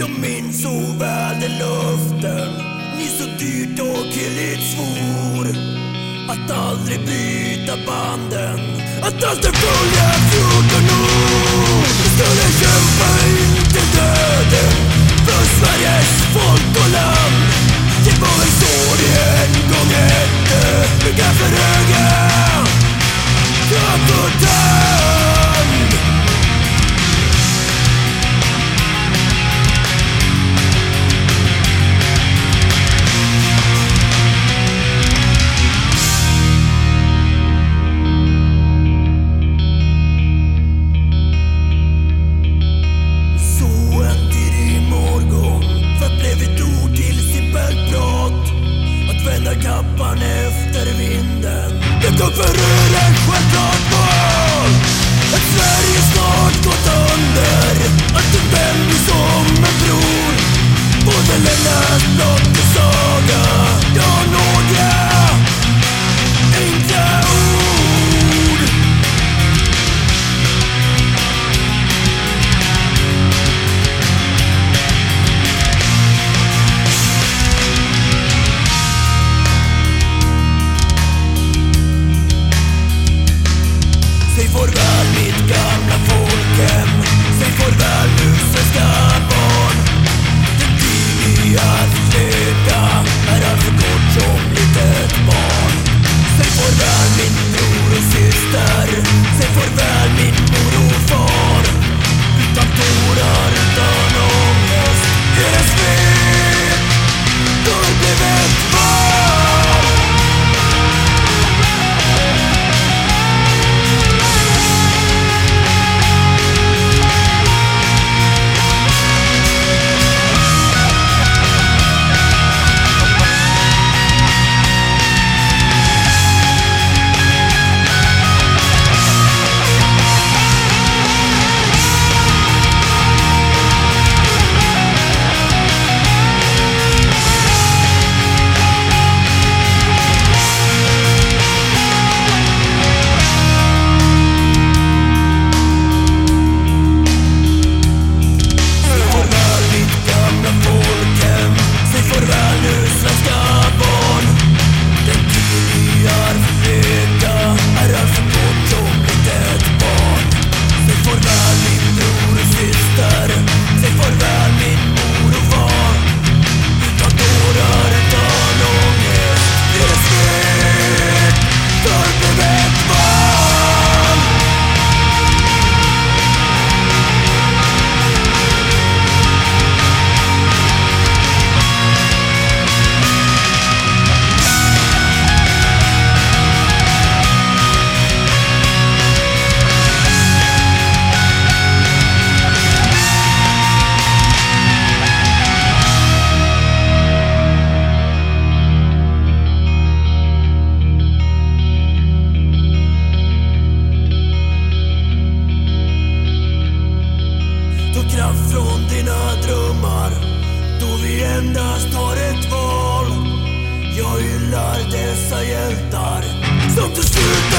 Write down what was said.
Jag minns så väl de löften. Ni så dyrt och killigt svor. Att aldrig byta banden. Att alltid följa 14 år Vi skulle kämpa in kappan efter vinden. Det tog förur en självklart Welcome ända står ett val. Jag hyllar dessa hjältar som till slut